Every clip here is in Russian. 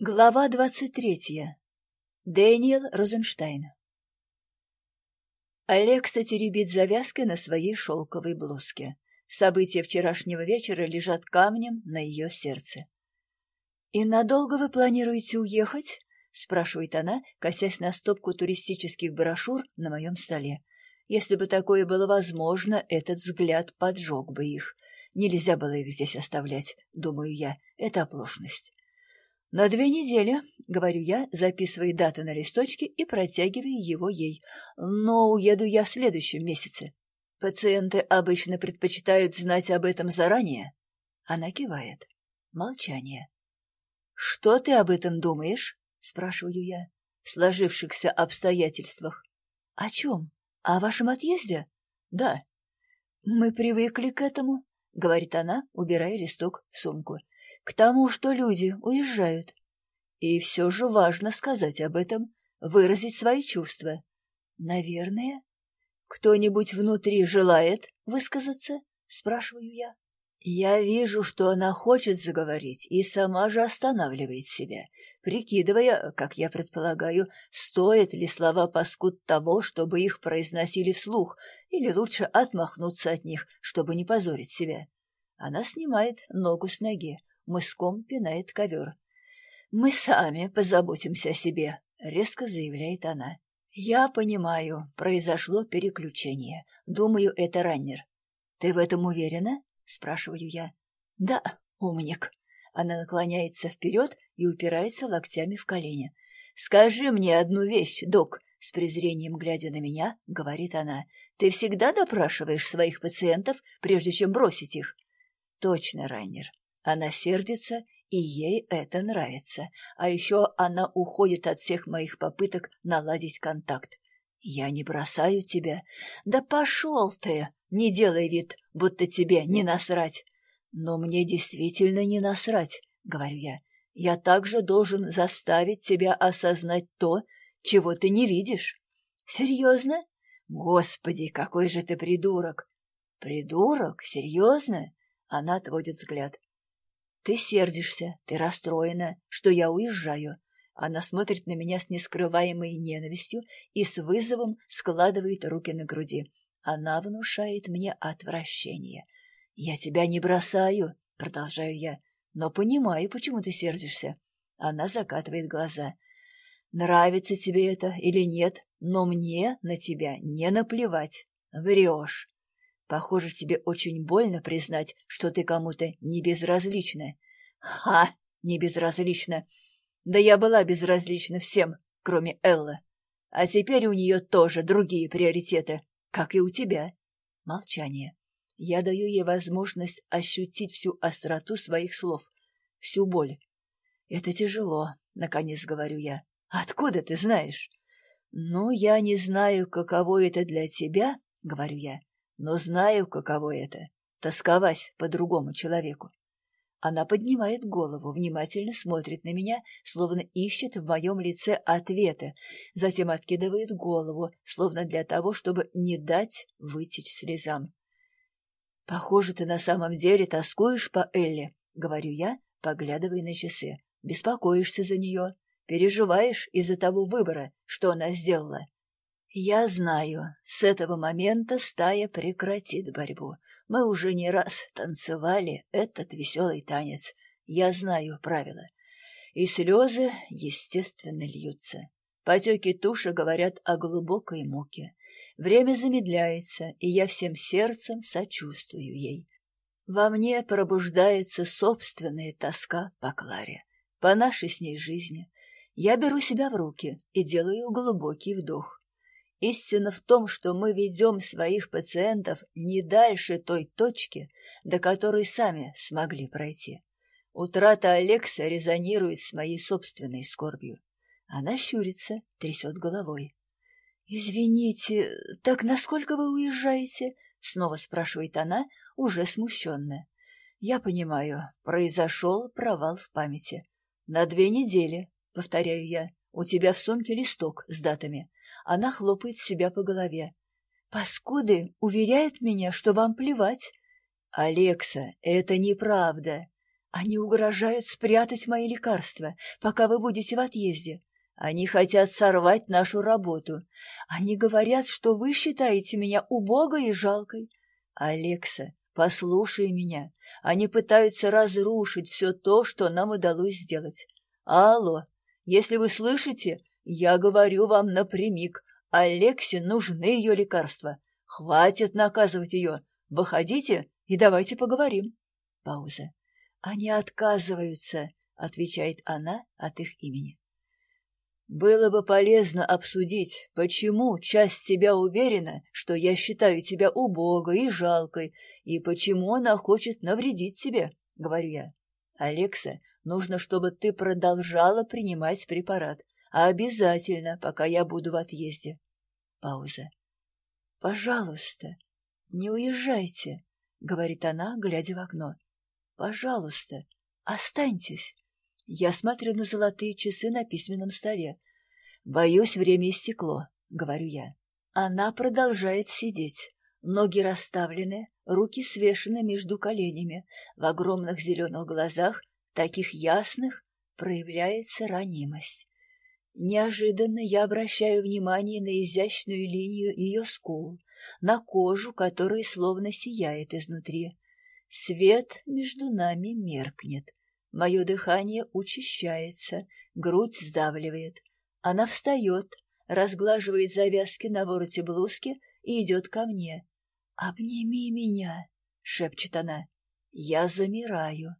Глава двадцать третья. Дэниел Розенштайн. Алекса теребит завязки на своей шелковой блузке. События вчерашнего вечера лежат камнем на ее сердце. «И надолго вы планируете уехать?» — спрашивает она, косясь на стопку туристических брошюр на моем столе. Если бы такое было возможно, этот взгляд поджег бы их. Нельзя было их здесь оставлять, думаю я. Это оплошность. «На две недели», — говорю я, записывая даты на листочке и протягивая его ей. «Но уеду я в следующем месяце. Пациенты обычно предпочитают знать об этом заранее». Она кивает. Молчание. «Что ты об этом думаешь?» — спрашиваю я. «В сложившихся обстоятельствах». «О чем? О вашем отъезде?» «Да». «Мы привыкли к этому», — говорит она, убирая листок в сумку к тому, что люди уезжают. И все же важно сказать об этом, выразить свои чувства. Наверное. Кто-нибудь внутри желает высказаться? Спрашиваю я. Я вижу, что она хочет заговорить и сама же останавливает себя, прикидывая, как я предполагаю, стоит ли слова паскуд того, чтобы их произносили вслух, или лучше отмахнуться от них, чтобы не позорить себя. Она снимает ногу с ноги, мыском пинает ковер. «Мы сами позаботимся о себе», — резко заявляет она. «Я понимаю, произошло переключение. Думаю, это раннер». «Ты в этом уверена?» — спрашиваю я. «Да, умник». Она наклоняется вперед и упирается локтями в колени. «Скажи мне одну вещь, док», — с презрением глядя на меня, говорит она. «Ты всегда допрашиваешь своих пациентов, прежде чем бросить их?» «Точно, Райнер. Она сердится, и ей это нравится. А еще она уходит от всех моих попыток наладить контакт. Я не бросаю тебя. Да пошел ты! Не делай вид, будто тебе не насрать. Но мне действительно не насрать, говорю я. Я также должен заставить тебя осознать то, чего ты не видишь. Серьезно? Господи, какой же ты придурок! Придурок? Серьезно? Она отводит взгляд. Ты сердишься, ты расстроена, что я уезжаю. Она смотрит на меня с нескрываемой ненавистью и с вызовом складывает руки на груди. Она внушает мне отвращение. «Я тебя не бросаю», — продолжаю я, — «но понимаю, почему ты сердишься». Она закатывает глаза. «Нравится тебе это или нет, но мне на тебя не наплевать. Врешь. Похоже, тебе очень больно признать, что ты кому-то не безразлична. Ха, не безразлична. Да я была безразлична всем, кроме Эллы. А теперь у нее тоже другие приоритеты, как и у тебя. Молчание. Я даю ей возможность ощутить всю остроту своих слов, всю боль. Это тяжело, наконец говорю я. Откуда ты знаешь? Ну, я не знаю, каково это для тебя, говорю я но знаю, каково это — тосковать по другому человеку. Она поднимает голову, внимательно смотрит на меня, словно ищет в моем лице ответа, затем откидывает голову, словно для того, чтобы не дать вытечь слезам. «Похоже, ты на самом деле тоскуешь по Элле», — говорю я, поглядывая на часы. «Беспокоишься за нее, переживаешь из-за того выбора, что она сделала. Я знаю, с этого момента стая прекратит борьбу. Мы уже не раз танцевали этот веселый танец. Я знаю правила. И слезы, естественно, льются. Потеки туши говорят о глубокой муке. Время замедляется, и я всем сердцем сочувствую ей. Во мне пробуждается собственная тоска по Кларе, по нашей с ней жизни. Я беру себя в руки и делаю глубокий вдох. Истина в том, что мы ведем своих пациентов не дальше той точки, до которой сами смогли пройти. Утрата Алекса резонирует с моей собственной скорбью. Она щурится, трясет головой. «Извините, так насколько вы уезжаете?» — снова спрашивает она, уже смущенная. «Я понимаю, произошел провал в памяти. На две недели, — повторяю я. У тебя в сумке листок с датами. Она хлопает себя по голове. Паскуды уверяют меня, что вам плевать. Алекса, это неправда. Они угрожают спрятать мои лекарства, пока вы будете в отъезде. Они хотят сорвать нашу работу. Они говорят, что вы считаете меня убогой и жалкой. Алекса, послушай меня. Они пытаются разрушить все то, что нам удалось сделать. Алло, если вы слышите, я говорю вам напрямик. Алексе нужны ее лекарства. Хватит наказывать ее. Выходите и давайте поговорим. Пауза. Они отказываются, отвечает она от их имени. Было бы полезно обсудить, почему часть тебя уверена, что я считаю тебя убогой и жалкой, и почему она хочет навредить тебе, — говорю я. Алекса, нужно, чтобы ты продолжала принимать препарат, а обязательно, пока я буду в отъезде. Пауза. Пожалуйста, не уезжайте, — говорит она, глядя в окно. Пожалуйста, останьтесь. Я смотрю на золотые часы на письменном столе. Боюсь, время истекло, говорю я. Она продолжает сидеть. Ноги расставлены, руки свешены между коленями. В огромных зеленых глазах, таких ясных, проявляется ранимость. Неожиданно я обращаю внимание на изящную линию ее скул, на кожу, которая словно сияет изнутри. Свет между нами меркнет. Мое дыхание учащается, грудь сдавливает. Она встает, разглаживает завязки на вороте блузки и идет ко мне. «Обними меня», — шепчет она. Я замираю.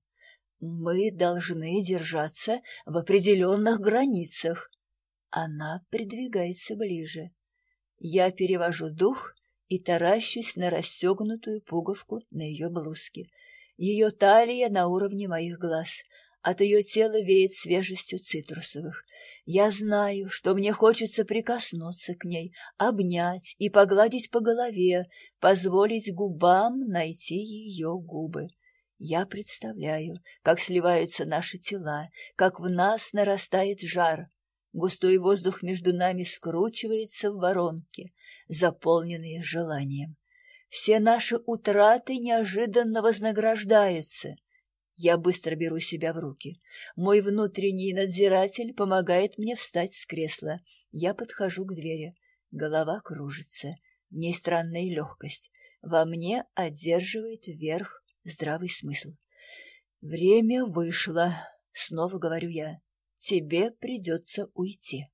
Мы должны держаться в определенных границах. Она придвигается ближе. Я перевожу дух и таращусь на расстегнутую пуговку на ее блузке — ее талия на уровне моих глаз. От ее тела веет свежестью цитрусовых. Я знаю, что мне хочется прикоснуться к ней, обнять и погладить по голове, позволить губам найти ее губы. Я представляю, как сливаются наши тела, как в нас нарастает жар. Густой воздух между нами скручивается в воронке, заполненные желанием. Все наши утраты неожиданно вознаграждаются. Я быстро беру себя в руки. Мой внутренний надзиратель помогает мне встать с кресла. Я подхожу к двери. Голова кружится. В ней странная легкость. Во мне одерживает верх здравый смысл. Время вышло, снова говорю я. Тебе придется уйти.